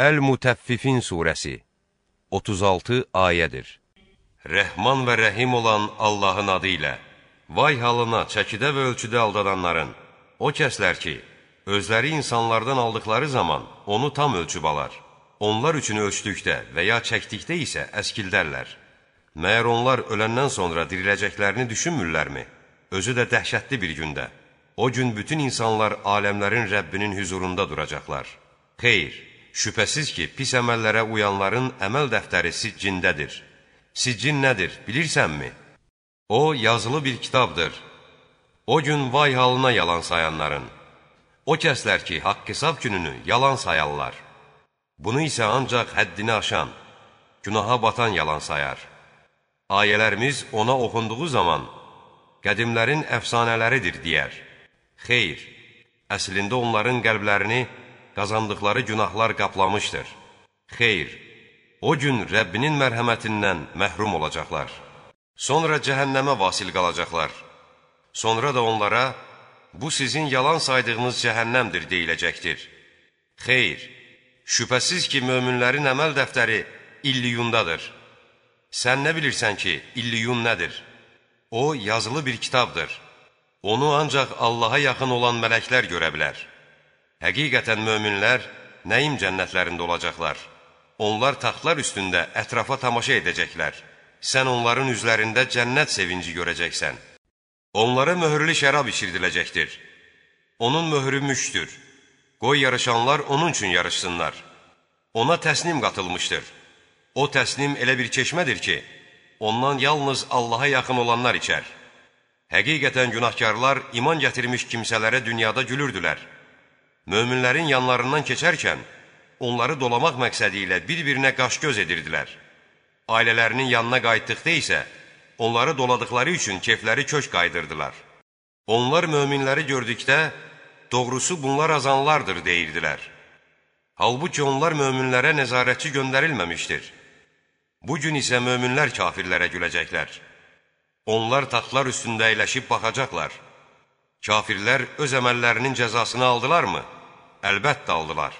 Əl-Mütəffifin surəsi 36 ayədir. Rəhman və rəhim olan Allahın adı ilə Vay halına çəkidə və ölçüdə aldadanların O kəslər ki, özləri insanlardan aldıqları zaman onu tam ölçüb alar. Onlar üçün ölçdükdə və ya çəkdikdə isə əskildərlər. Məyər onlar öləndən sonra diriləcəklərini düşünmürlərmi? Özü də dəhşətli bir gündə. O gün bütün insanlar aləmlərin Rəbbinin hüzurunda duracaqlar. Xeyr, şübhəsiz ki, pis əməllərə uyanların əməl dəftəri siccindədir. Siccin nədir, bilirsənmi? O, yazılı bir kitabdır. O gün vay halına yalan sayanların. O kəslər ki, haqq hesab gününü yalan sayarlar. Bunu isə ancaq həddini aşan, günaha batan yalan sayar. Ayələrimiz ona oxunduğu zaman, qədimlərin əfsanələridir, deyər. Xeyr, əslində onların qəlblərini qazandıqları günahlar qaplamışdır. Xeyr, o gün Rəbbinin mərhəmətindən məhrum olacaqlar. Sonra cəhənnəmə vasil qalacaqlar. Sonra da onlara, bu sizin yalan saydığınız cəhənnəmdir deyiləcəkdir. Xeyr, şübhəsiz ki, möminlərin əməl dəftəri illiyundadır. Sən nə bilirsən ki, illiyun nədir? O, yazılı bir kitabdır. Onu ancaq Allaha yaxın olan mələklər görə bilər. Həqiqətən möminlər nəyim cənnətlərində olacaqlar. Onlar taxtlar üstündə ətrafa tamaşa edəcəklər. Sən onların üzlərində cənnət sevinci görəcəksən. Onlara möhürlü şərab içirdiləcəkdir. Onun möhrü müşdür. Qoy yarışanlar onun üçün yarışsınlar. Ona təsnim qatılmışdır. O təsnim elə bir çeşmədir ki, ondan yalnız Allaha yaxın olanlar içər. Həqiqətən günahkarlar iman gətirmiş kimsələrə dünyada gülürdülər. Möminlərin yanlarından keçərkən, onları dolamaq məqsədi ilə bir-birinə qaş-göz edirdilər. Ailələrinin yanına qayıtdıqda isə, onları doladıqları üçün kefləri kök qaydırdılar. Onlar möminləri gördükdə, doğrusu bunlar azanlardır, deyirdilər. Halbuki onlar möminlərə nəzarətçi göndərilməmişdir. Bu gün isə möminlər kafirlərə güləcəklər. Onlar taxtlar üstündə əyləşib baxacaqlar. Kafirlər öz əməllərinin cəzasını aldılarmı? Əlbəttə aldılar.